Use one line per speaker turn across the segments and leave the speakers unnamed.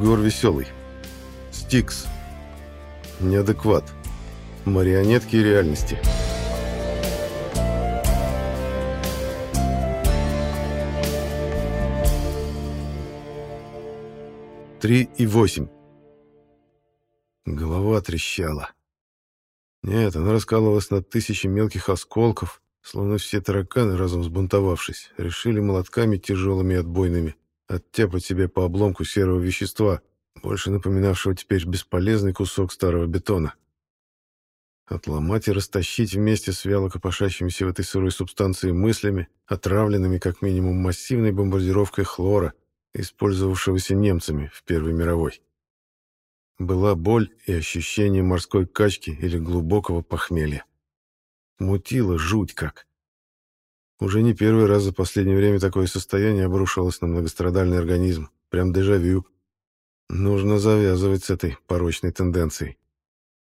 Егор Веселый. Стикс. Неадекват. Марионетки реальности. Три и восемь. Голова трещала. Нет, она раскалывалась на тысячи мелких осколков, словно все тараканы, разом сбунтовавшись, решили молотками тяжелыми отбойными оттяпать себе по обломку серого вещества, больше напоминавшего теперь бесполезный кусок старого бетона. Отломать и растащить вместе с вяло копошащимися в этой сырой субстанции мыслями, отравленными как минимум массивной бомбардировкой хлора, использовавшегося немцами в Первой мировой. Была боль и ощущение морской качки или глубокого похмелья. Мутило жуть как. Уже не первый раз за последнее время такое состояние обрушилось на многострадальный организм. Прям дежавю. Нужно завязывать с этой порочной тенденцией.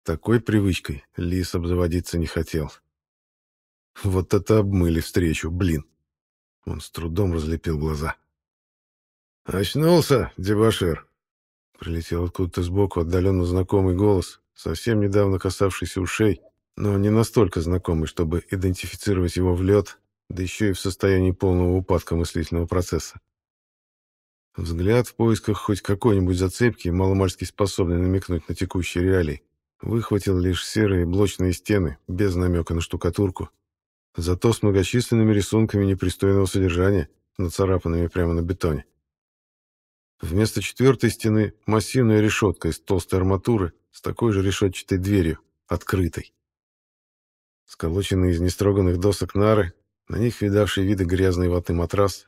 Такой привычкой Лис обзаводиться не хотел. Вот это обмыли встречу, блин. Он с трудом разлепил глаза. «Очнулся, дебошир!» Прилетел откуда-то сбоку отдаленно знакомый голос, совсем недавно касавшийся ушей, но не настолько знакомый, чтобы идентифицировать его в лед да еще и в состоянии полного упадка мыслительного процесса. Взгляд в поисках хоть какой-нибудь зацепки, маломальски способный намекнуть на текущие реалии, выхватил лишь серые блочные стены, без намека на штукатурку, зато с многочисленными рисунками непристойного содержания, нацарапанными прямо на бетоне. Вместо четвертой стены массивная решетка из толстой арматуры с такой же решетчатой дверью, открытой. Сколоченные из нестроганных досок нары на них видавший виды грязный ватный матрас.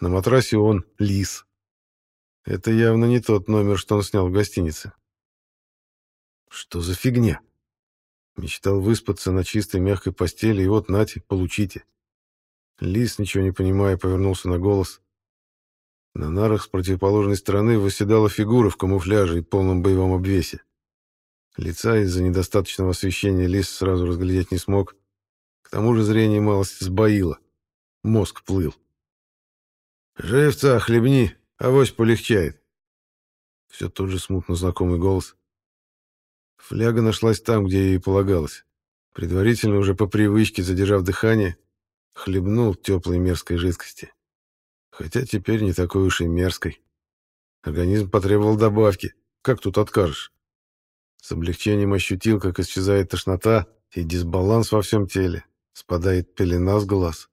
На матрасе он — лис. Это явно не тот номер, что он снял в гостинице. Что за фигня? Мечтал выспаться на чистой мягкой постели, и вот, нате, получите. Лис, ничего не понимая, повернулся на голос. На нарах с противоположной стороны восседала фигура в камуфляже и полном боевом обвесе. Лица из-за недостаточного освещения Лис сразу разглядеть не смог, к тому же зрение малость сбоило. Мозг плыл. «Живца, хлебни, авось полегчает». Все тот же смутно знакомый голос. Фляга нашлась там, где ей полагалось. Предварительно, уже по привычке, задержав дыхание, хлебнул теплой мерзкой жидкости. Хотя теперь не такой уж и мерзкой. Организм потребовал добавки. Как тут откажешь? С облегчением ощутил, как исчезает тошнота и дисбаланс во всем теле, Спадает пелена с глаз.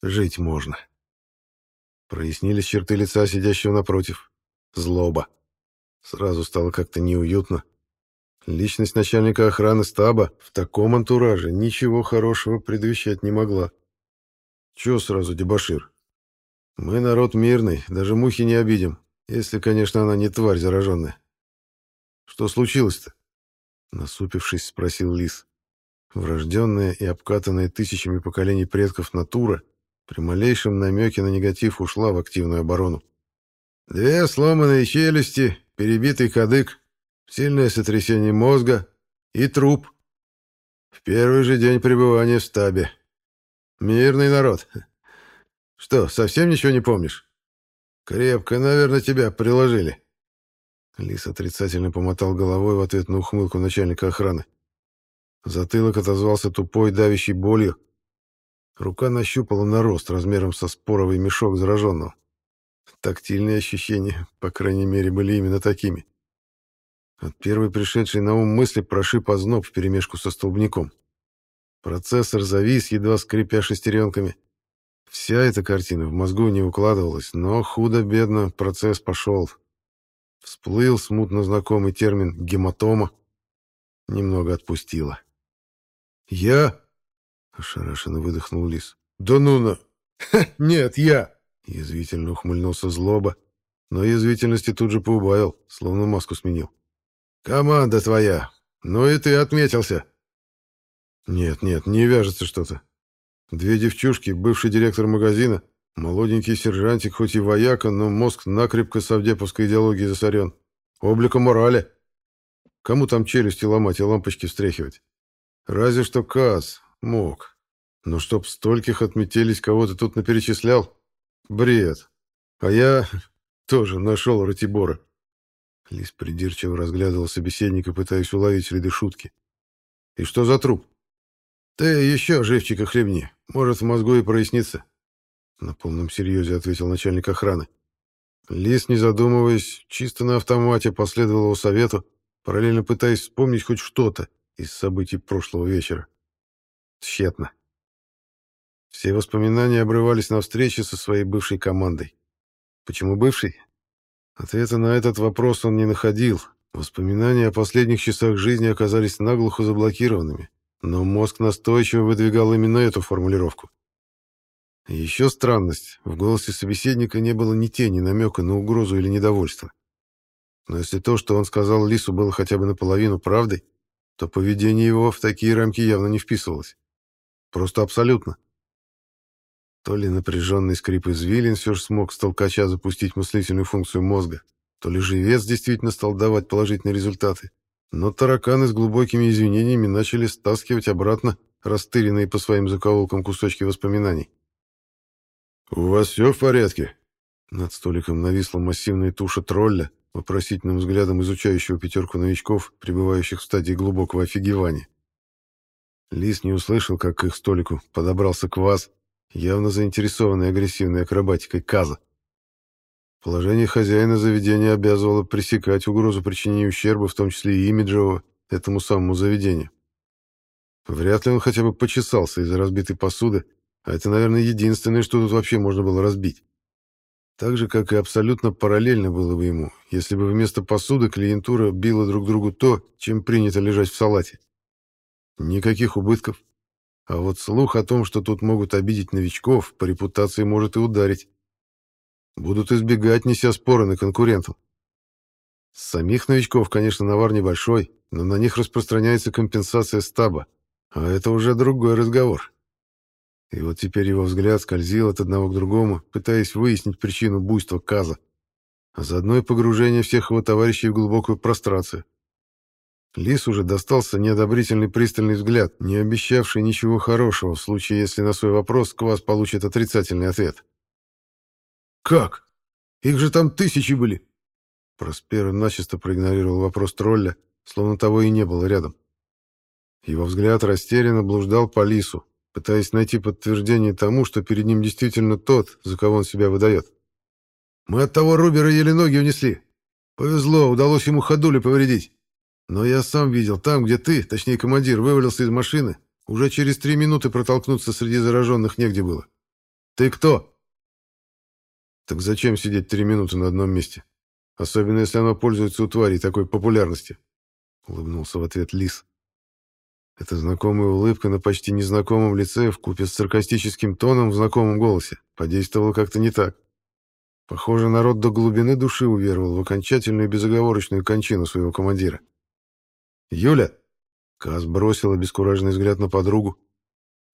Жить можно. Прояснились черты лица сидящего напротив. Злоба. Сразу стало как-то неуютно. Личность начальника охраны стаба в таком антураже ничего хорошего предвещать не могла. Чего сразу дебошир? Мы народ мирный, даже мухи не обидим, если, конечно, она не тварь зараженная. Что случилось-то? Насупившись, спросил Лис. Врожденная и обкатанная тысячами поколений предков натура при малейшем намеке на негатив ушла в активную оборону. Две сломанные челюсти, перебитый кадык, сильное сотрясение мозга и труп. В первый же день пребывания в стабе. Мирный народ. Что, совсем ничего не помнишь? Крепко, наверное, тебя приложили. Лис отрицательно помотал головой в ответ на ухмылку начальника охраны. Затылок отозвался тупой, давящей болью. Рука нащупала нарост размером со споровый мешок зараженного. Тактильные ощущения, по крайней мере, были именно такими. От первой пришедшей на ум мысли прошиб озноб вперемешку со столбняком. Процессор завис, едва скрипя шестеренками. Вся эта картина в мозгу не укладывалась, но худо-бедно процесс пошел. Всплыл смутно знакомый термин «гематома». Немного отпустило. «Я?» — ошарашенно выдохнул Лис. «Да ну на...» Ха, «Нет, я!» — язвительно ухмыльнулся злоба, но язвительности тут же поубавил, словно маску сменил. «Команда твоя! Ну и ты отметился!» «Нет, нет, не вяжется что-то. Две девчушки, бывший директор магазина, молоденький сержантик, хоть и вояка, но мозг накрепко совдеповской идеологией засорен. Облика морали. Кому там челюсти ломать и лампочки встряхивать? Разве что Каз мог. Но чтоб стольких отметились, кого ты тут наперечислял? Бред. А я... тоже нашел Ратибора. Лис придирчиво разглядывал собеседника, пытаясь уловить следы шутки. «И что за труп?» «Ты еще живчика хлебни. Может, в мозгу и прояснится». На полном серьезе ответил начальник охраны. Лис, не задумываясь, чисто на автомате последовал его совету, параллельно пытаясь вспомнить хоть что-то из событий прошлого вечера. Тщетно. Все воспоминания обрывались на встрече со своей бывшей командой. Почему бывший? Ответа на этот вопрос он не находил. Воспоминания о последних часах жизни оказались наглухо заблокированными, но мозг настойчиво выдвигал именно эту формулировку. Еще странность. В голосе собеседника не было ни тени намека на угрозу или недовольство. Но если то, что он сказал Лису, было хотя бы наполовину правдой, то поведение его в такие рамки явно не вписывалось. Просто абсолютно. То ли напряженный скрип извилин все же смог с толкача запустить мыслительную функцию мозга, то ли живец действительно стал давать положительные результаты. Но тараканы с глубокими извинениями начали стаскивать обратно растыренные по своим закоулкам кусочки воспоминаний. «У вас все в порядке?» Над столиком нависла массивная туша тролля, вопросительным взглядом изучающего пятерку новичков, пребывающих в стадии глубокого офигевания. Лис не услышал, как к их столику подобрался квас, явно заинтересованный агрессивной акробатикой Каза. Положение хозяина заведения обязывало пресекать угрозу причинения ущерба, в том числе и имиджевого, этому самому заведению. Вряд ли он хотя бы почесался из-за разбитой посуды, а это, наверное, единственное, что тут вообще можно было разбить. Так же, как и абсолютно параллельно было бы ему, если бы вместо посуды клиентура била друг другу то, чем принято лежать в салате. Никаких убытков, а вот слух о том, что тут могут обидеть новичков, по репутации может и ударить. Будут избегать, неся споры на конкурентов. Самих новичков, конечно, навар небольшой, но на них распространяется компенсация стаба, а это уже другой разговор. И вот теперь его взгляд скользил от одного к другому, пытаясь выяснить причину буйства Каза, а заодно и погружение всех его товарищей в глубокую прострацию. Лис уже достался неодобрительный пристальный взгляд, не обещавший ничего хорошего в случае, если на свой вопрос Квас получит отрицательный ответ. «Как? Их же там тысячи были!» Проспер начисто проигнорировал вопрос тролля, словно того и не было рядом. Его взгляд растерянно блуждал по лису, пытаясь найти подтверждение тому, что перед ним действительно тот, за кого он себя выдает. «Мы от того Рубера еле ноги унесли. Повезло, удалось ему ходули повредить. Но я сам видел, там, где ты, точнее командир, вывалился из машины, уже через три минуты протолкнуться среди зараженных негде было. Ты кто? Так зачем сидеть три минуты на одном месте? Особенно, если оно пользуется у тварей такой популярности. Улыбнулся в ответ Лис. Эта знакомая улыбка на почти незнакомом лице вкупе с саркастическим тоном в знакомом голосе подействовала как-то не так. Похоже, народ до глубины души уверовал в окончательную безоговорочную кончину своего командира. «Юля!» Каз бросил обескураженный взгляд на подругу.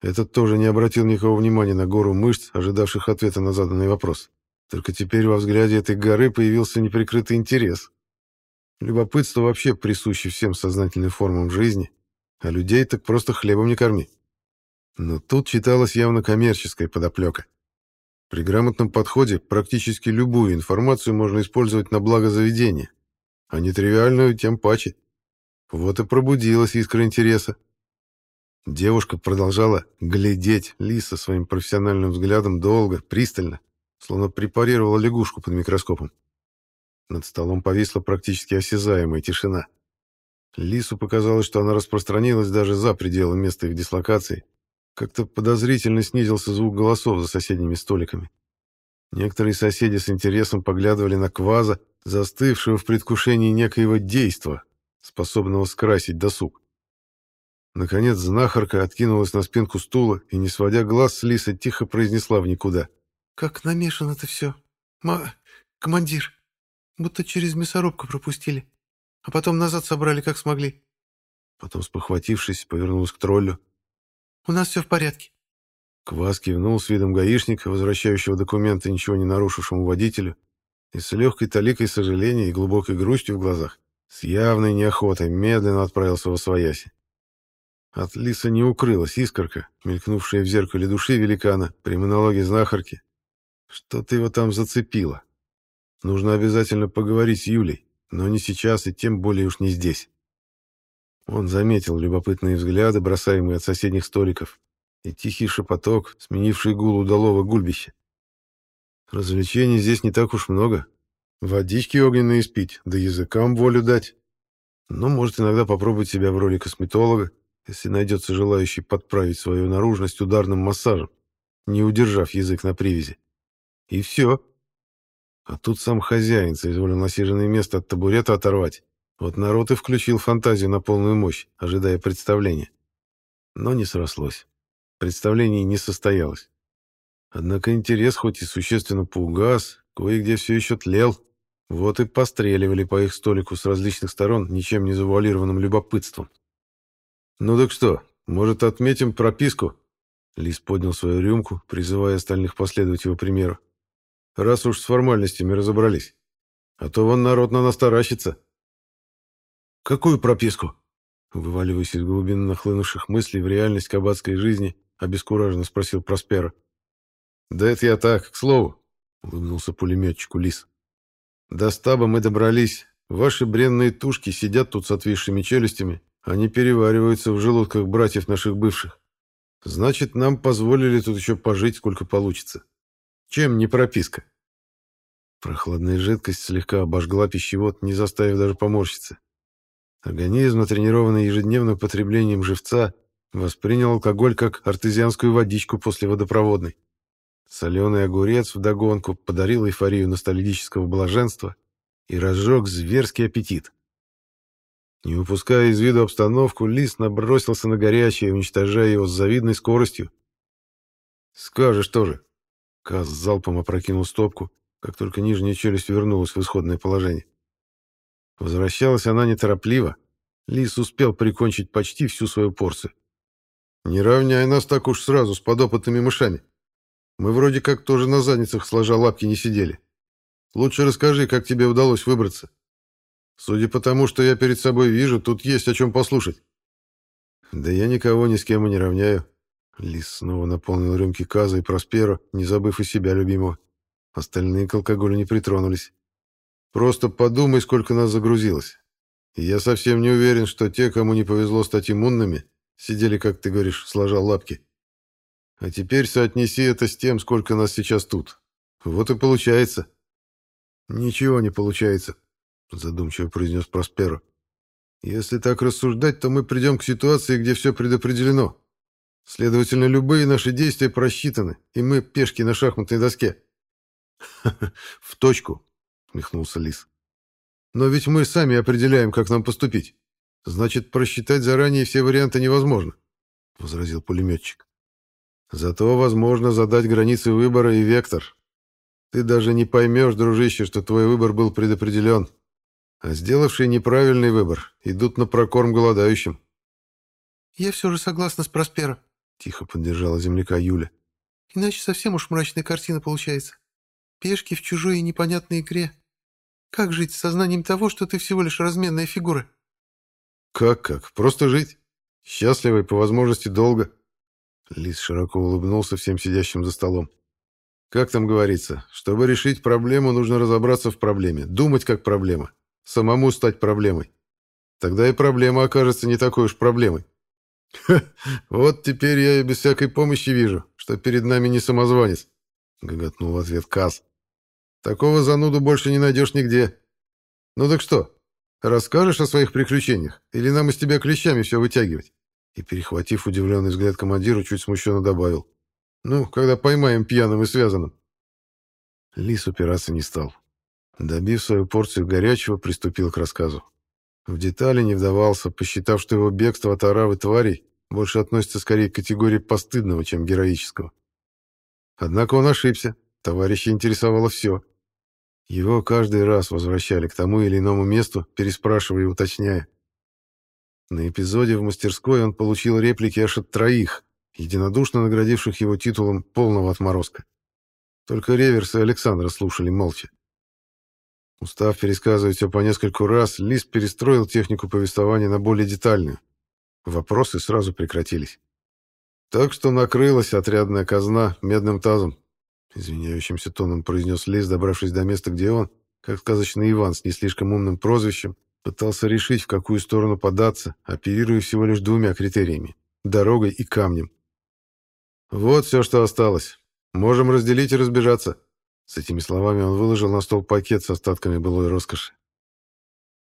Этот тоже не обратил никакого внимания на гору мышц, ожидавших ответа на заданный вопрос. Только теперь во взгляде этой горы появился неприкрытый интерес. Любопытство вообще присуще всем сознательным формам жизни, а людей так просто хлебом не корми. Но тут читалась явно коммерческая подоплека. При грамотном подходе практически любую информацию можно использовать на благо заведения, а нетривиальную тем паче. Вот и пробудилась искра интереса. Девушка продолжала глядеть Лиса своим профессиональным взглядом долго, пристально, словно препарировала лягушку под микроскопом. Над столом повисла практически осязаемая тишина. Лису показалось, что она распространилась даже за пределы места их дислокации. Как-то подозрительно снизился звук голосов за соседними столиками. Некоторые соседи с интересом поглядывали на Кваза, застывшего в предвкушении некоего действа, способного скрасить досуг. Наконец знахарка откинулась на спинку стула и, не сводя глаз с Лисы, тихо произнесла в никуда. «Как намешано это все. Ма... командир. Будто через мясорубку пропустили. А потом назад собрали, как смогли». Потом, спохватившись, повернулась к троллю. «У нас все в порядке». Квас кивнул с видом гаишника, возвращающего документы ничего не нарушившему водителю, и с легкой таликой сожаления и глубокой грустью в глазах с явной неохотой медленно отправился во свояси. От лиса не укрылась искорка, мелькнувшая в зеркале души великана при монологе знахарки. Что-то его там зацепило. Нужно обязательно поговорить с Юлей, но не сейчас и тем более уж не здесь. Он заметил любопытные взгляды, бросаемые от соседних столиков, и тихий шепоток, сменивший гул удалого гульбища. Развлечений здесь не так уж много. Водички огненные спить, да языкам волю дать. Но может иногда попробовать себя в роли косметолога, если найдется желающий подправить свою наружность ударным массажем, не удержав язык на привязи. И все. А тут сам хозяин соизволил насиженное место от табурета оторвать. Вот народ и включил фантазию на полную мощь, ожидая представления. Но не срослось. Представление не состоялось. Однако интерес хоть и существенно поугас, кое-где все еще тлел. Вот и постреливали по их столику с различных сторон ничем не завуалированным любопытством. «Ну так что, может, отметим прописку?» Лис поднял свою рюмку, призывая остальных последовать его примеру. «Раз уж с формальностями разобрались. А то вон народ на нас таращится». «Какую прописку?» Вываливаясь из глубины нахлынувших мыслей в реальность кабацкой жизни, обескураженно спросил Проспера. «Да это я так, к слову», — улыбнулся пулеметчику Лис. «До стаба мы добрались. Ваши бренные тушки сидят тут с отвисшими челюстями, они перевариваются в желудках братьев наших бывших. Значит, нам позволили тут еще пожить, сколько получится. Чем не прописка? Прохладная жидкость слегка обожгла пищевод, не заставив даже поморщиться. Организм, натренированный ежедневным потреблением живца, воспринял алкоголь как артезианскую водичку после водопроводной. Соленый огурец вдогонку подарил эйфорию ностальгического блаженства и разжег зверский аппетит. Не упуская из виду обстановку, лис набросился на горячее, уничтожая его с завидной скоростью. «Скажешь тоже». Каз залпом опрокинул стопку, как только нижняя челюсть вернулась в исходное положение. Возвращалась она неторопливо. Лис успел прикончить почти всю свою порцию. «Не равняй нас так уж сразу с подопытными мышами. Мы вроде как тоже на задницах сложа лапки не сидели. Лучше расскажи, как тебе удалось выбраться». Судя по тому, что я перед собой вижу, тут есть о чем послушать. Да я никого ни с кем и не равняю. Лис снова наполнил рюмки Каза и Просперо, не забыв и себя любимого. Остальные к алкоголю не притронулись. Просто подумай, сколько нас загрузилось. И я совсем не уверен, что те, кому не повезло стать иммунными, сидели, как ты говоришь, сложа лапки. А теперь соотнеси это с тем, сколько нас сейчас тут. Вот и получается. Ничего не получается, задумчиво произнес Просперо. Если так рассуждать, то мы придем к ситуации, где все предопределено. Следовательно, любые наши действия просчитаны, и мы пешки на шахматной доске. В точку, смехнулся Лис. Но ведь мы сами определяем, как нам поступить. Значит, просчитать заранее все варианты невозможно, возразил пулеметчик. Зато возможно задать границы выбора и вектор. Ты даже не поймешь, дружище, что твой выбор был предопределен а сделавшие неправильный выбор идут на прокорм голодающим.
«Я все же согласна с Просперо», — тихо поддержала земляка Юля. «Иначе совсем уж мрачная картина получается. Пешки в чужой и непонятной игре. Как жить с сознанием того, что ты всего лишь разменная фигура?»
«Как-как? Просто жить. Счастливо и по возможности долго». Лис широко улыбнулся всем сидящим за столом. «Как там говорится, чтобы решить проблему, нужно разобраться в проблеме, думать как проблема, самому стать проблемой. Тогда и проблема окажется не такой уж проблемой. вот теперь я и без всякой помощи вижу, что перед нами не самозванец, гоготнул в ответ Каз. Такого зануду больше не найдешь нигде. Ну так что, расскажешь о своих приключениях, или нам из тебя клещами все вытягивать? И, перехватив удивленный взгляд командиру, чуть смущенно добавил. Ну, когда поймаем пьяным и связанным. Лис упираться не стал. Добив свою порцию горячего, приступил к рассказу. В детали не вдавался, посчитав, что его бегство от оравы тварей больше относится скорее к категории постыдного, чем героического. Однако он ошибся, товарища интересовало все. Его каждый раз возвращали к тому или иному месту, переспрашивая и уточняя. На эпизоде в мастерской он получил реплики аж от троих, единодушно наградивших его титулом полного отморозка. Только Реверс и Александра слушали молча. Устав пересказывать все по нескольку раз, Лис перестроил технику повествования на более детальную. Вопросы сразу прекратились. Так что накрылась отрядная казна медным тазом. Извиняющимся тоном произнес Лис, добравшись до места, где он, как сказочный Иван с не слишком умным прозвищем, пытался решить, в какую сторону податься, оперируя всего лишь двумя критериями – дорогой и камнем. «Вот все, что осталось. Можем разделить и разбежаться». С этими словами он выложил на стол пакет с остатками былой роскоши.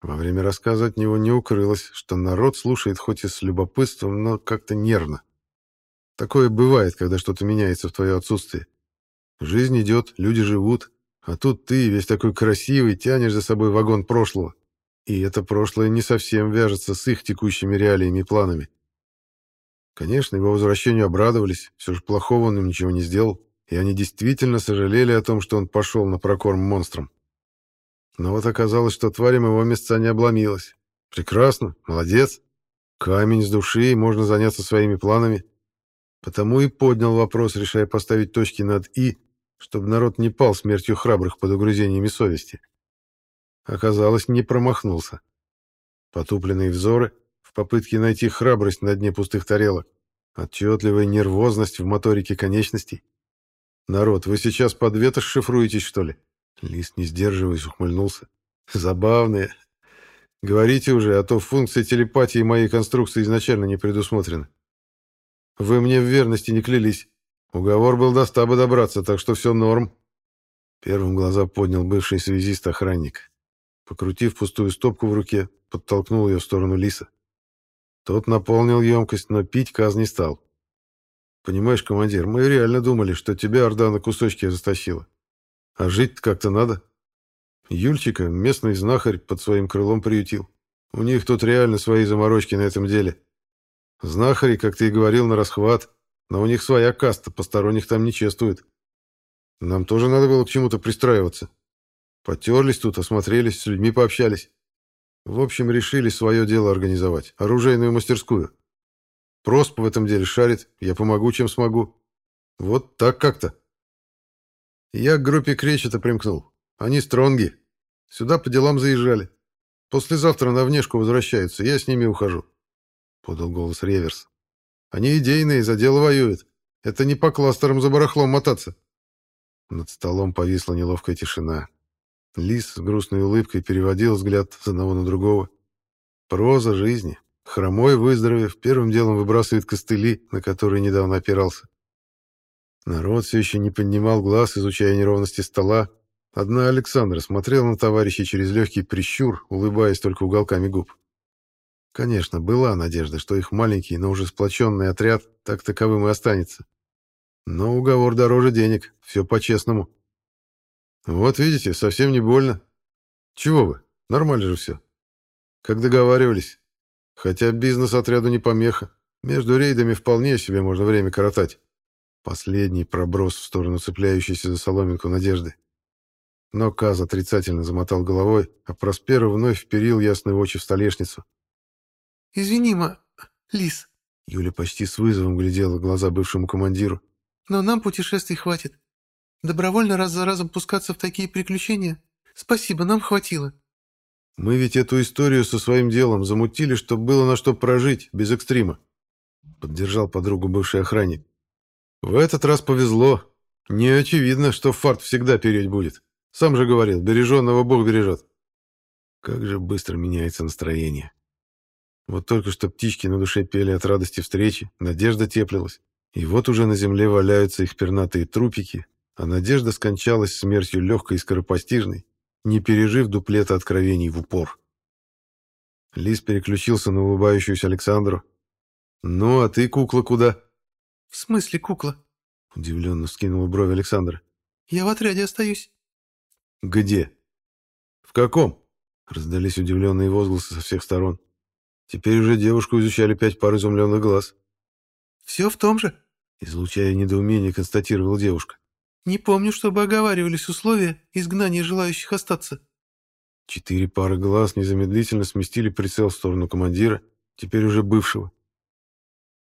Во время рассказа от него не укрылось, что народ слушает хоть и с любопытством, но как-то нервно. Такое бывает, когда что-то меняется в твое отсутствие. Жизнь идет, люди живут, а тут ты, весь такой красивый, тянешь за собой вагон прошлого. И это прошлое не совсем вяжется с их текущими реалиями и планами. Конечно, его возвращению обрадовались, все же плохого он им ничего не сделал, и они действительно сожалели о том, что он пошел на прокорм монстрам. Но вот оказалось, что тварям его места не обломилась. Прекрасно, молодец. Камень с души, можно заняться своими планами. Потому и поднял вопрос, решая поставить точки над «и», чтобы народ не пал смертью храбрых под угрызениями совести. Оказалось, не промахнулся. Потупленные взоры в попытке найти храбрость на дне пустых тарелок, отчетливая нервозность в моторике конечностей. «Народ, вы сейчас под ветошь шифруетесь, что ли?» Лист, не сдерживаясь, ухмыльнулся. «Забавные. Говорите уже, а то функция телепатии моей конструкции изначально не предусмотрена. Вы мне в верности не клялись. Уговор был до стаба добраться, так что все норм». Первым глаза поднял бывший связист-охранник. Покрутив пустую стопку в руке, подтолкнул ее в сторону Лиса. Тот наполнил емкость, но пить Каз не стал. «Понимаешь, командир, мы реально думали, что тебя Орда на кусочки растащила. А жить как-то надо. Юльчика местный знахарь под своим крылом приютил. У них тут реально свои заморочки на этом деле. Знахари, как ты и говорил, на расхват, но у них своя каста, посторонних там не чествуют. Нам тоже надо было к чему-то пристраиваться. Потерлись тут, осмотрелись, с людьми пообщались. В общем, решили свое дело организовать, оружейную мастерскую. Просп в этом деле шарит, я помогу, чем смогу. Вот так как-то. Я к группе Кречета примкнул. Они стронги. Сюда по делам заезжали. Послезавтра на внешку возвращаются, я с ними ухожу. Подал голос Реверс. Они идейные, за дело воюют. Это не по кластерам за барахлом мотаться. Над столом повисла неловкая тишина. Лис с грустной улыбкой переводил взгляд с одного на другого. Проза жизни. Хромой, выздоровев, первым делом выбрасывает костыли, на которые недавно опирался. Народ все еще не поднимал глаз, изучая неровности стола. Одна Александра смотрела на товарища через легкий прищур, улыбаясь только уголками губ. Конечно, была надежда, что их маленький, но уже сплоченный отряд так таковым и останется. Но уговор дороже денег, все по-честному. Вот видите, совсем не больно. Чего вы, нормально же все. Как договаривались. Хотя бизнес отряду не помеха. Между рейдами вполне себе можно время коротать. Последний проброс в сторону цепляющейся за соломинку надежды. Но Каз отрицательно замотал головой, а Проспера вновь вперил ясные очи в столешницу.
«Извини, ма... Лис».
Юля почти с вызовом глядела в глаза бывшему командиру.
«Но нам путешествий хватит. Добровольно раз за разом пускаться в такие приключения? Спасибо, нам хватило».
«Мы ведь эту историю со своим делом замутили, чтобы было на что прожить, без экстрима», — поддержал подругу бывший охранник. В этот раз повезло. Не очевидно, что фарт всегда переть будет. Сам же говорил, береженного Бог бережет. Как же быстро меняется настроение. Вот только что птички на душе пели от радости встречи, надежда теплилась. И вот уже на земле валяются их пернатые трупики, а надежда скончалась смертью легкой и скоропостижной, не пережив дуплета откровений в упор. Лис переключился на улыбающуюся Александру. «Ну, а ты, кукла, куда?»
«В смысле кукла?»
— удивленно вскинула бровь Александра.
«Я в отряде остаюсь».
«Где?» «В каком?» — раздались удивленные возгласы со всех сторон. Теперь уже девушку изучали пять пар изумленных глаз.
«Все в том же», —
излучая недоумение, констатировала девушка.
«Не помню, чтобы оговаривались условия изгнания желающих остаться».
Четыре пары глаз незамедлительно сместили прицел в сторону командира, теперь уже бывшего.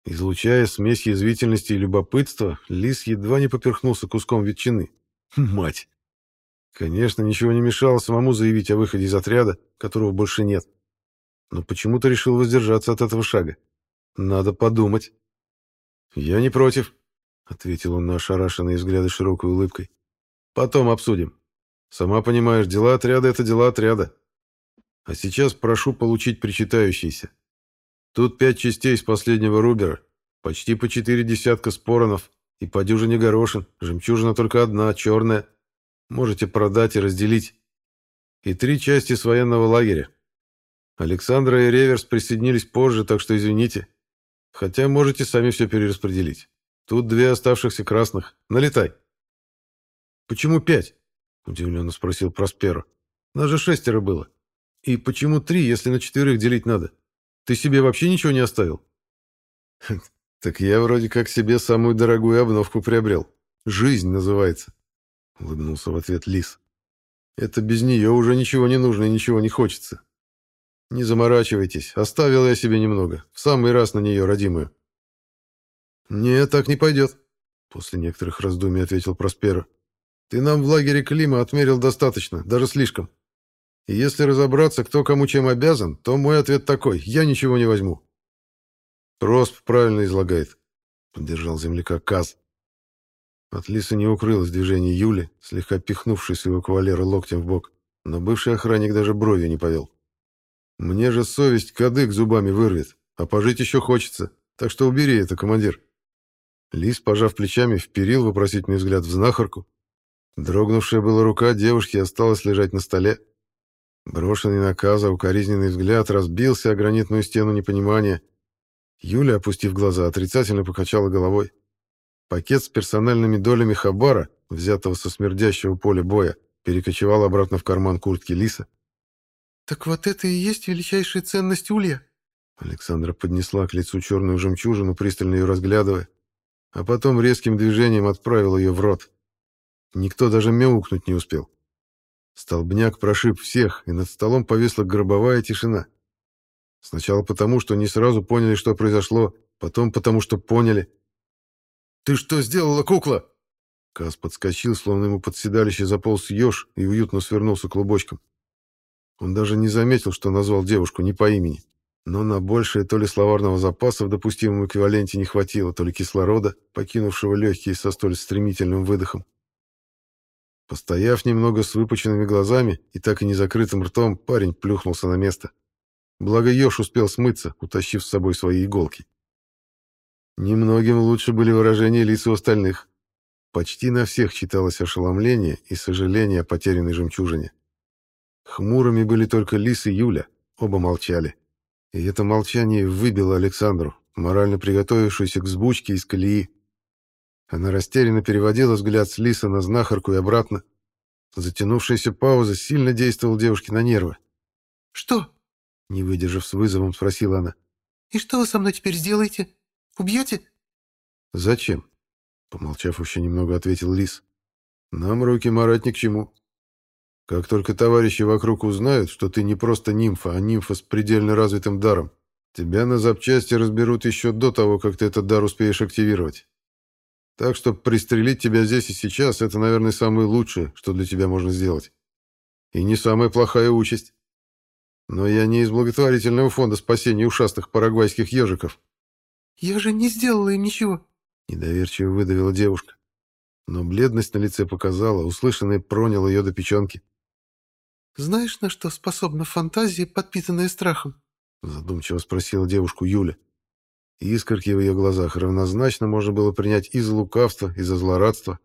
Излучая смесь язвительности и любопытства, лис едва не поперхнулся куском ветчины. Мать! Конечно, ничего не мешало самому заявить о выходе из отряда, которого больше нет. Но почему-то решил воздержаться от этого шага. Надо подумать. «Я не против», — ответил он на ошарашенные взгляды широкой улыбкой. «Потом обсудим. Сама понимаешь, дела отряда — это дела отряда. А сейчас прошу получить причитающиеся. Тут пять частей из последнего Рубера, почти по четыре десятка споронов и по дюжине горошин. Жемчужина только одна, черная. Можете продать и разделить. И три части с военного лагеря. Александра и Реверс присоединились позже, так что извините. Хотя можете сами все перераспределить. Тут две оставшихся красных. Налетай. Почему пять? Удивленно спросил Просперо. Нас же шестеро было. И почему три, если на четверых делить надо? Ты себе вообще ничего не оставил? Так я вроде как себе самую дорогую обновку приобрел. Жизнь называется. Улыбнулся в ответ Лис. Это без нее уже ничего не нужно и ничего не хочется. Не заморачивайтесь, оставил я себе немного. В самый раз на нее, родимую. «Нет, так не пойдет», — после некоторых раздумий ответил Проспера. «Ты нам в лагере Клима отмерил достаточно, даже слишком. И если разобраться, кто кому чем обязан, то мой ответ такой — я ничего не возьму». «Просп правильно излагает», — поддержал земляка Каз. От Лисы не укрылось движение Юли, слегка пихнувшей своего кавалера локтем в бок, но бывший охранник даже брови не повел. «Мне же совесть кадык зубами вырвет, а пожить еще хочется, так что убери это, командир». Лис, пожав плечами, вперил вопросительный взгляд в знахарку. Дрогнувшая была рука девушки осталась лежать на столе. Брошенный наказа, укоризненный взгляд разбился о гранитную стену непонимания. Юля, опустив глаза, отрицательно покачала головой. Пакет с персональными долями Хабара, взятого со смердящего поля боя, перекочевал обратно в карман куртки Лиса.
«Так вот это и есть величайшая ценность улья?»
Александра поднесла к лицу черную жемчужину, пристально ее разглядывая а потом резким движением отправил ее в рот. Никто даже мяукнуть не успел. Столбняк прошиб всех, и над столом повисла гробовая тишина. Сначала потому, что не сразу поняли, что произошло, потом потому, что поняли. «Ты что сделала, кукла?» Кас подскочил, словно ему под седалище заполз еж и уютно свернулся клубочком. Он даже не заметил, что назвал девушку не по имени. Но на большее то ли словарного запаса в допустимом эквиваленте не хватило, то ли кислорода, покинувшего легкие со столь стремительным выдохом. Постояв немного с выпученными глазами и так и не закрытым ртом, парень плюхнулся на место. Благо Ёж успел смыться, утащив с собой свои иголки. Немногим лучше были выражения лиц у остальных. Почти на всех читалось ошеломление и сожаление о потерянной жемчужине. Хмурыми были только Лис и Юля, оба молчали. И это молчание выбило Александру, морально приготовившуюся к взбучке из колеи. Она растерянно переводила взгляд с Лиса на знахарку и обратно. Затянувшаяся пауза сильно действовала девушке на нервы.
«Что?» — не выдержав с вызовом, спросила она. «И что вы со мной теперь сделаете? Убьете?»
«Зачем?» — помолчав еще немного, ответил Лис. «Нам руки марать ни к чему. Как только товарищи вокруг узнают, что ты не просто нимфа, а нимфа с предельно развитым даром, тебя на запчасти разберут еще до того, как ты этот дар успеешь активировать. Так что пристрелить тебя здесь и сейчас — это, наверное, самое лучшее, что для тебя можно сделать. И не самая плохая участь. Но я не из благотворительного фонда спасения ушастых парагвайских ежиков.
«Я же не сделала им ничего», —
недоверчиво выдавила девушка. Но бледность на лице показала, услышанное проняло ее до печенки.
«Знаешь, на что способна фантазия, подпитанная страхом?»
Задумчиво спросила девушку Юля. Искорки в ее глазах равнозначно можно было принять и за лукавство, и за злорадство.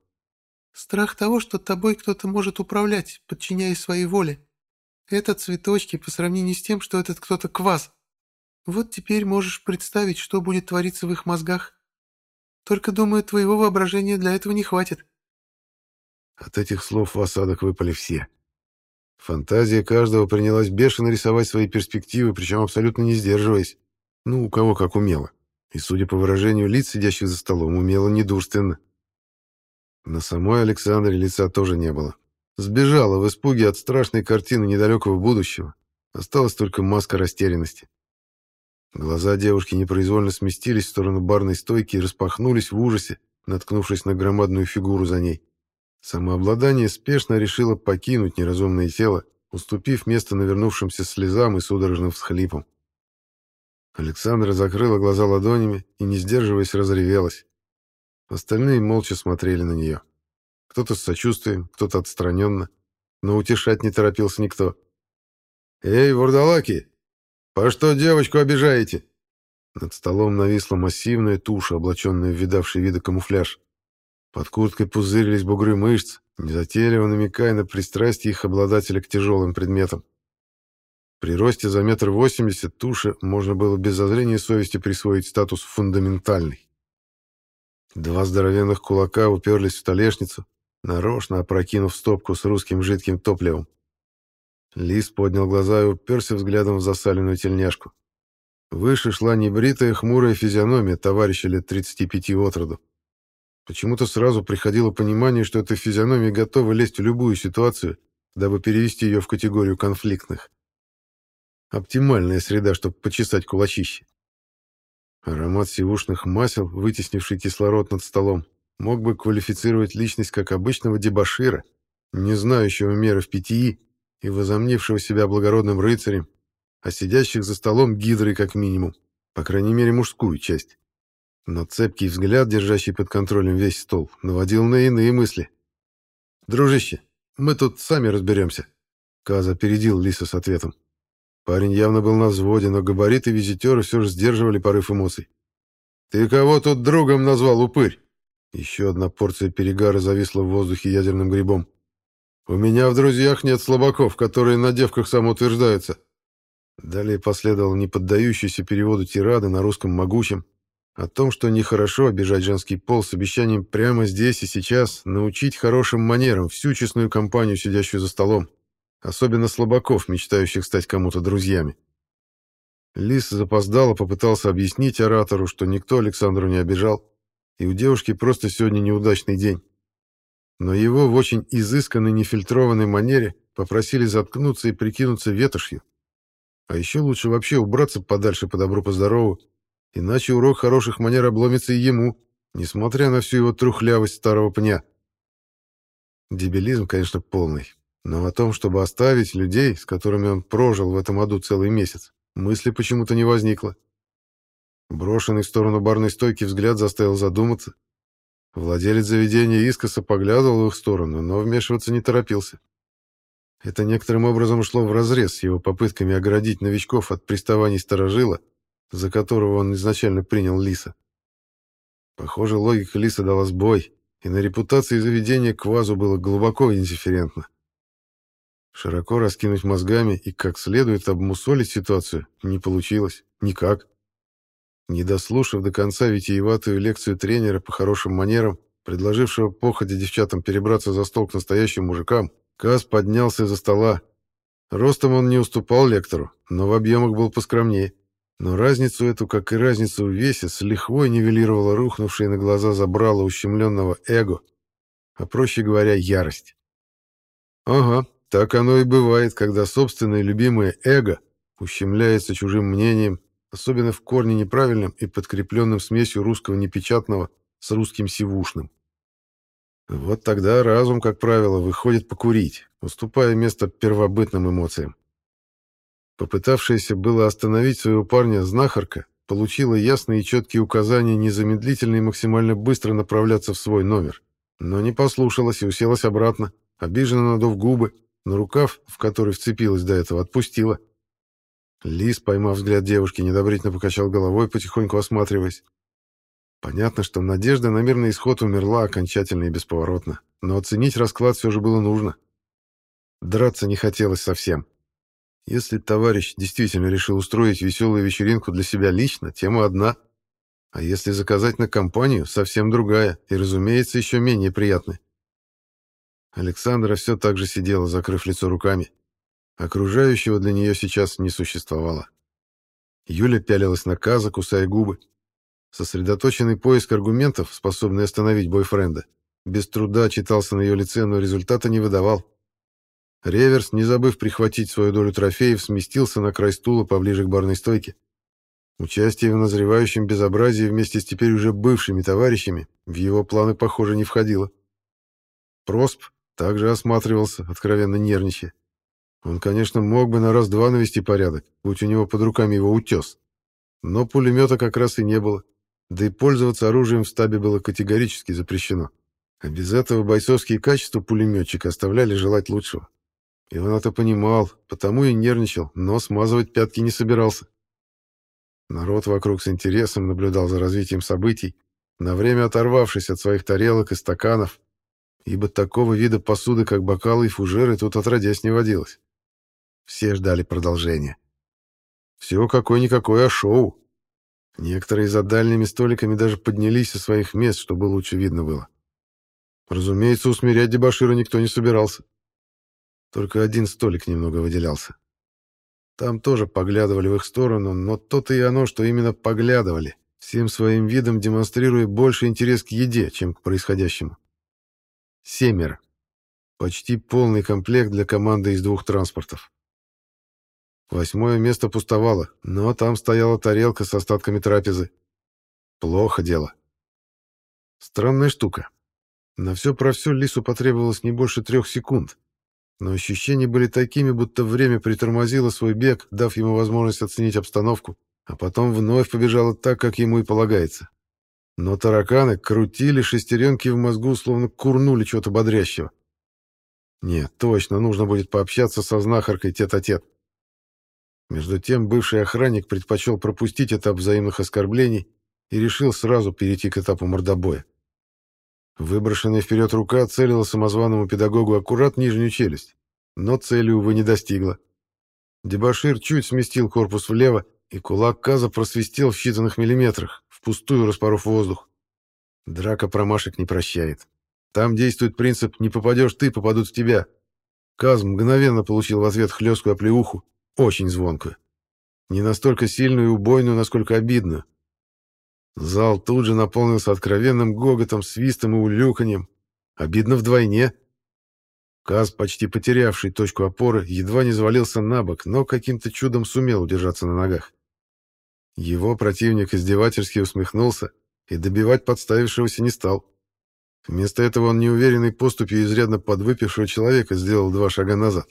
«Страх того, что тобой кто-то может управлять, подчиняя своей воле. Это цветочки по сравнению с тем, что этот кто-то квас. Вот теперь можешь представить, что будет твориться в их мозгах. Только, думаю, твоего воображения для этого не хватит».
От этих слов в осадок выпали все. Фантазия каждого принялась бешено рисовать свои перспективы, причем абсолютно не сдерживаясь. Ну, у кого как умело. И, судя по выражению лиц, сидящих за столом, умело недурственно. На самой Александре лица тоже не было. Сбежала в испуге от страшной картины недалекого будущего. Осталась только маска растерянности. Глаза девушки непроизвольно сместились в сторону барной стойки и распахнулись в ужасе, наткнувшись на громадную фигуру за ней. Самообладание спешно решило покинуть неразумное тело, уступив место навернувшимся слезам и судорожным всхлипам. Александра закрыла глаза ладонями и, не сдерживаясь, разревелась. Остальные молча смотрели на нее. Кто-то с сочувствием, кто-то отстраненно, но утешать не торопился никто. «Эй, вурдалаки, по что девочку обижаете?» Над столом нависла массивная туша, облаченная в видавший виды камуфляж. Под курткой пузырились бугры мышц, незатейливо намекая на пристрастие их обладателя к тяжелым предметам. При росте за метр восемьдесят туши можно было без зазрения совести присвоить статус фундаментальный. Два здоровенных кулака уперлись в столешницу, нарочно опрокинув стопку с русским жидким топливом. Лис поднял глаза и уперся взглядом в засаленную тельняшку. Выше шла небритая хмурая физиономия товарища лет 35 от роду. Почему-то сразу приходило понимание, что эта физиономия готова лезть в любую ситуацию, дабы перевести ее в категорию конфликтных. Оптимальная среда, чтобы почесать кулачище. Аромат сивушных масел, вытеснивший кислород над столом, мог бы квалифицировать личность как обычного дебошира, не знающего меры в питьи и возомнившего себя благородным рыцарем, а сидящих за столом гидрой как минимум, по крайней мере мужскую часть. Но цепкий взгляд, держащий под контролем весь стол, наводил на иные мысли. «Дружище, мы тут сами разберемся», — Каза опередил Лиса с ответом. Парень явно был на взводе, но габариты визитера все же сдерживали порыв эмоций. «Ты кого тут другом назвал, упырь?» Еще одна порция перегара зависла в воздухе ядерным грибом. «У меня в друзьях нет слабаков, которые на девках самоутверждаются». Далее последовал неподдающийся переводу тирады на русском могучем о том, что нехорошо обижать женский пол с обещанием прямо здесь и сейчас научить хорошим манерам всю честную компанию, сидящую за столом особенно слабаков, мечтающих стать кому-то друзьями. Лис запоздало попытался объяснить оратору, что никто Александру не обижал, и у девушки просто сегодня неудачный день. Но его в очень изысканной нефильтрованной манере попросили заткнуться и прикинуться ветошью. А еще лучше вообще убраться подальше по добру, по здорову, иначе урок хороших манер обломится и ему, несмотря на всю его трухлявость старого пня. Дебилизм, конечно, полный, но о том, чтобы оставить людей, с которыми он прожил в этом аду целый месяц, мысли почему-то не возникло. Брошенный в сторону барной стойки взгляд заставил задуматься. Владелец заведения искоса поглядывал в их сторону, но вмешиваться не торопился. Это некоторым образом шло вразрез с его попытками оградить новичков от приставаний сторожила, за которого он изначально принял Лиса. Похоже, логика Лиса дала сбой, и на репутации заведения Квазу было глубоко индифферентно. Широко раскинуть мозгами и как следует обмусолить ситуацию не получилось. Никак. Не дослушав до конца витиеватую лекцию тренера по хорошим манерам, предложившего походе девчатам перебраться за стол к настоящим мужикам, Каз поднялся за стола. Ростом он не уступал лектору, но в объемах был поскромнее. Но разницу эту, как и разницу в весе, с лихвой нивелировала рухнувшая на глаза забрала ущемленного эго, а проще говоря, ярость. Ага, так оно и бывает, когда собственное любимое эго ущемляется чужим мнением, особенно в корне неправильным и подкрепленным смесью русского непечатного с русским сивушным. Вот тогда разум, как правило, выходит покурить, уступая место первобытным эмоциям. Попытавшаяся было остановить своего парня знахарка, получила ясные и четкие указания незамедлительно и максимально быстро направляться в свой номер, но не послушалась и уселась обратно, обиженно надув губы, но рукав, в который вцепилась до этого, отпустила. Лис, поймав взгляд девушки, недобрительно покачал головой, потихоньку осматриваясь. Понятно, что надежда на мирный исход умерла окончательно и бесповоротно, но оценить расклад все же было нужно. Драться не хотелось совсем. Если товарищ действительно решил устроить веселую вечеринку для себя лично, тема одна. А если заказать на компанию, совсем другая и, разумеется, еще менее приятная. Александра все так же сидела, закрыв лицо руками. Окружающего для нее сейчас не существовало. Юля пялилась на Каза, кусая губы. Сосредоточенный поиск аргументов, способный остановить бойфренда, без труда читался на ее лице, но результата не выдавал. Реверс, не забыв прихватить свою долю трофеев, сместился на край стула поближе к барной стойке. Участие в назревающем безобразии вместе с теперь уже бывшими товарищами в его планы, похоже, не входило. Просп, также осматривался, откровенно нервничая. Он, конечно, мог бы на раз-два навести порядок, будь у него под руками его утес. Но пулемета как раз и не было. Да и пользоваться оружием в стабе было категорически запрещено. А без этого бойцовские качества пулеметчика оставляли желать лучшего. И он это понимал, потому и нервничал, но смазывать пятки не собирался. Народ вокруг с интересом наблюдал за развитием событий, на время оторвавшись от своих тарелок и стаканов, ибо такого вида посуды, как бокалы и фужеры, тут отродясь не водилось. Все ждали продолжения. Все какое-никакое, а шоу. Некоторые за дальними столиками даже поднялись со своих мест, чтобы лучше видно было. Разумеется, усмирять дебошира никто не собирался. Только один столик немного выделялся. Там тоже поглядывали в их сторону, но то-то и оно, что именно поглядывали, всем своим видом демонстрируя больше интерес к еде, чем к происходящему. Семеро. Почти полный комплект для команды из двух транспортов. Восьмое место пустовало, но там стояла тарелка с остатками трапезы. Плохо дело. Странная штука. На все про все Лису потребовалось не больше трех секунд. Но ощущения были такими, будто время притормозило свой бег, дав ему возможность оценить обстановку, а потом вновь побежало так, как ему и полагается. Но тараканы крутили шестеренки в мозгу, словно курнули чего-то бодрящего. Нет, точно, нужно будет пообщаться со знахаркой тет-а-тет. -тет. Между тем бывший охранник предпочел пропустить этап взаимных оскорблений и решил сразу перейти к этапу мордобоя. Выброшенная вперед рука целила самозваному педагогу аккурат нижнюю челюсть, но цели, увы, не достигла. Дебашир чуть сместил корпус влево, и кулак Каза просвистел в считанных миллиметрах, впустую распоров воздух. Драка промашек не прощает. Там действует принцип «не попадешь ты, попадут в тебя». Каз мгновенно получил в ответ хлесткую оплеуху, очень звонкую. Не настолько сильную и убойную, насколько обидную. Зал тут же наполнился откровенным гоготом, свистом и улюканьем. Обидно вдвойне. Каз, почти потерявший точку опоры, едва не завалился на бок, но каким-то чудом сумел удержаться на ногах. Его противник издевательски усмехнулся и добивать подставившегося не стал. Вместо этого он неуверенной поступью изрядно подвыпившего человека сделал два шага назад.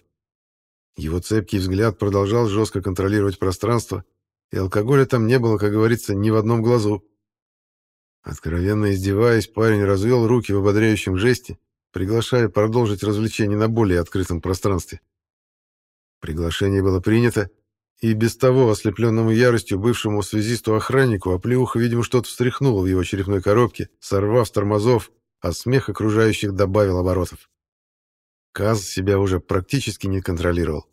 Его цепкий взгляд продолжал жестко контролировать пространство, и алкоголя там не было, как говорится, ни в одном глазу. Откровенно издеваясь, парень развел руки в ободряющем жесте, приглашая продолжить развлечение на более открытом пространстве. Приглашение было принято, и без того ослепленному яростью бывшему связисту-охраннику оплеуха, видимо, что-то встряхнуло в его черепной коробке, сорвав с тормозов, а смех окружающих добавил оборотов. Каз себя уже практически не контролировал.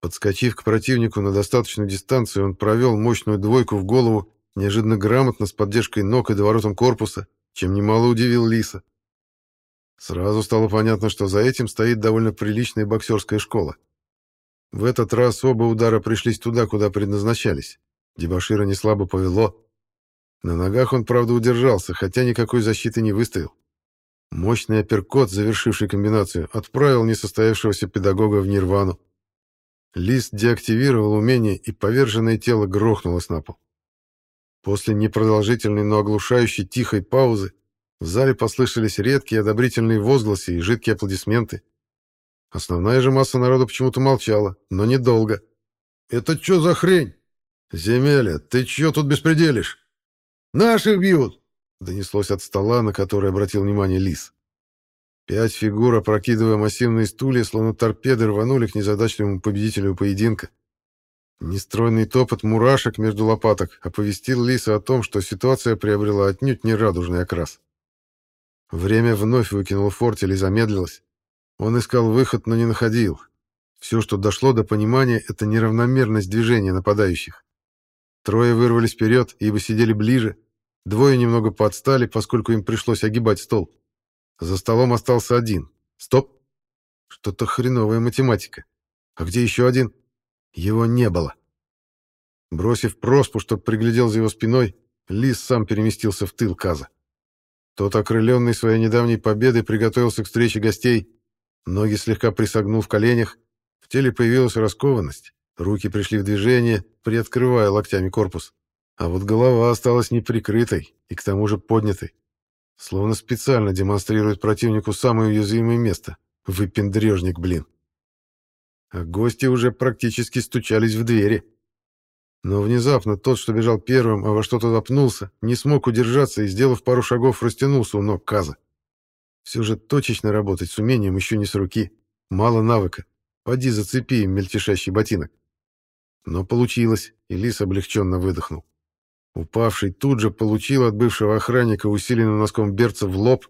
Подскочив к противнику на достаточную дистанцию, он провел мощную двойку в голову, неожиданно грамотно, с поддержкой ног и доворотом корпуса, чем немало удивил Лиса. Сразу стало понятно, что за этим стоит довольно приличная боксерская школа. В этот раз оба удара пришлись туда, куда предназначались. Дебашира не слабо повело. На ногах он, правда, удержался, хотя никакой защиты не выставил. Мощный апперкот, завершивший комбинацию, отправил несостоявшегося педагога в нирвану. Лист деактивировал умение, и поверженное тело грохнулось на пол. После непродолжительной, но оглушающей тихой паузы в зале послышались редкие одобрительные возгласы и жидкие аплодисменты. Основная же масса народа почему-то молчала, но недолго. «Это что за хрень? Земеля, ты чё тут беспределишь? Наших бьют!» Донеслось от стола, на который обратил внимание Лис. Пять фигур, опрокидывая массивные стулья, словно торпеды, рванули к незадачливому победителю поединка. Нестройный топот мурашек между лопаток оповестил Лиса о том, что ситуация приобрела отнюдь не радужный окрас. Время вновь выкинуло фортель и замедлилось. Он искал выход, но не находил. Все, что дошло до понимания, это неравномерность движения нападающих. Трое вырвались вперед, ибо сидели ближе, Двое немного подстали, поскольку им пришлось огибать стол. За столом остался один. Стоп. Что-то хреновая математика. А где еще один? Его не было. Бросив проспу, чтобы приглядел за его спиной, Лис сам переместился в тыл Каза. Тот, окрыленный своей недавней победой, приготовился к встрече гостей. Ноги слегка присогнул в коленях. В теле появилась раскованность. Руки пришли в движение, приоткрывая локтями корпус. А вот голова осталась неприкрытой и к тому же поднятой. Словно специально демонстрирует противнику самое уязвимое место. Выпендрежник, блин. А гости уже практически стучались в двери. Но внезапно тот, что бежал первым, а во что-то запнулся, не смог удержаться и, сделав пару шагов, растянулся у ног Каза. Все же точечно работать с умением еще не с руки. Мало навыка. Поди зацепи им мельтешащий ботинок. Но получилось, и Лис облегченно выдохнул. Упавший тут же получил от бывшего охранника усиленным носком берца в лоб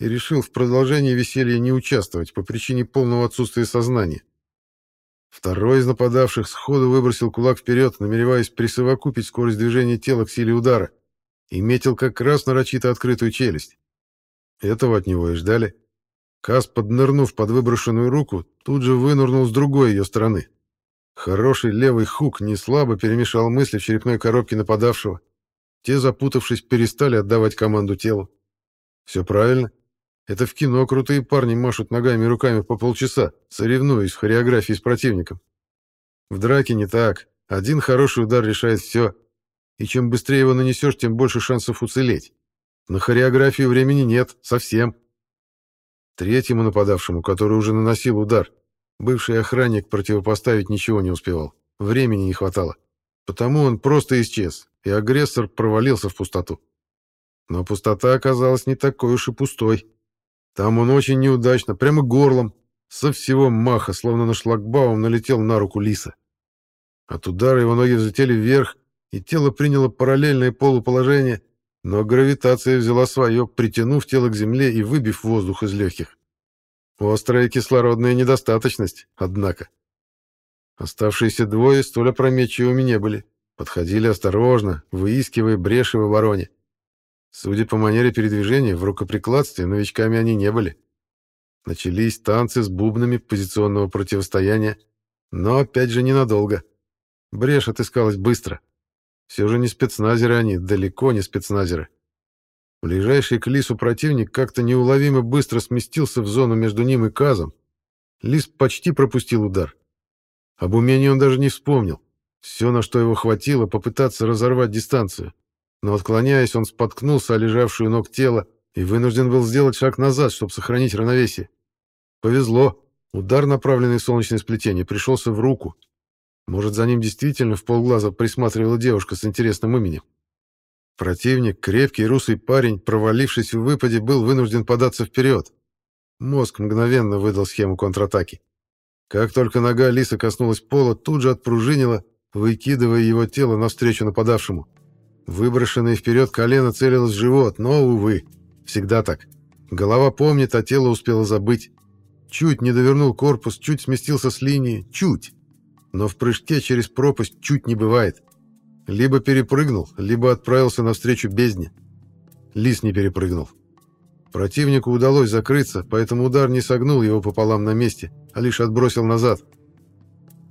и решил в продолжении веселья не участвовать по причине полного отсутствия сознания. Второй из нападавших сходу выбросил кулак вперед, намереваясь присовокупить скорость движения тела к силе удара, и метил как раз нарочито открытую челюсть. Этого от него и ждали. Кас, поднырнув под выброшенную руку, тут же вынырнул с другой ее стороны. Хороший левый хук неслабо перемешал мысли в черепной коробке нападавшего. Те, запутавшись, перестали отдавать команду телу. Все правильно. Это в кино крутые парни машут ногами и руками по полчаса, соревнуясь в хореографии с противником. В драке не так. Один хороший удар решает все. И чем быстрее его нанесешь, тем больше шансов уцелеть. На хореографию времени нет, совсем. Третьему нападавшему, который уже наносил удар, бывший охранник противопоставить ничего не успевал. Времени не хватало. Потому он просто исчез, и агрессор провалился в пустоту. Но пустота оказалась не такой уж и пустой. Там он очень неудачно, прямо горлом, со всего маха, словно на шлагбаум, налетел на руку лиса. От удара его ноги взлетели вверх, и тело приняло параллельное полуположение, но гравитация взяла свое, притянув тело к земле и выбив воздух из легких. Острая кислородная недостаточность, однако. Оставшиеся двое столь опрометчивыми не были. Подходили осторожно, выискивая бреши в обороне. Судя по манере передвижения, в рукоприкладстве новичками они не были. Начались танцы с бубнами позиционного противостояния, но опять же ненадолго. Брешь отыскалась быстро. Все же не спецназеры они, далеко не спецназеры. Ближайший к Лису противник как-то неуловимо быстро сместился в зону между ним и Казом. Лис почти пропустил удар. Об умении он даже не вспомнил. Все, на что его хватило, попытаться разорвать дистанцию. Но отклоняясь, он споткнулся о лежавшую ног тело и вынужден был сделать шаг назад, чтобы сохранить равновесие. Повезло. Удар, направленный в солнечное сплетение, пришелся в руку, может, за ним действительно в полглаза присматривала девушка с интересным именем. Противник, крепкий русый парень, провалившись в выпаде, был вынужден податься вперед. Мозг мгновенно выдал схему контратаки. Как только нога Лиса коснулась пола, тут же отпружинила, выкидывая его тело навстречу нападавшему. Выброшенное вперед колено целилось в живот, но, увы, всегда так. Голова помнит, а тело успело забыть. Чуть не довернул корпус, чуть сместился с линии, чуть но в прыжке через пропасть чуть не бывает. Либо перепрыгнул, либо отправился навстречу бездне. Лис не перепрыгнул. Противнику удалось закрыться, поэтому удар не согнул его пополам на месте, а лишь отбросил назад.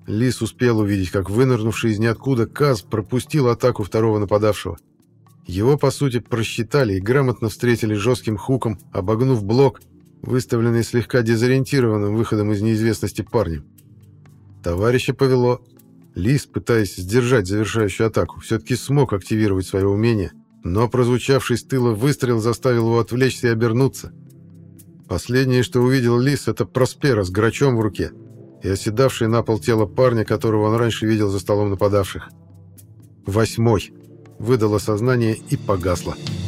Лис успел увидеть, как вынырнувший из ниоткуда Каз пропустил атаку второго нападавшего. Его, по сути, просчитали и грамотно встретили жестким хуком, обогнув блок, выставленный слегка дезориентированным выходом из неизвестности парнем. Товарища повело. Лис, пытаясь сдержать завершающую атаку, все-таки смог активировать свое умение, но прозвучавший с тыла выстрел заставил его отвлечься и обернуться. Последнее, что увидел Лис, это Проспера с грачом в руке и оседавшее на пол тело парня, которого он раньше видел за столом нападавших. «Восьмой!» выдало сознание и погасло. «Восьмой!»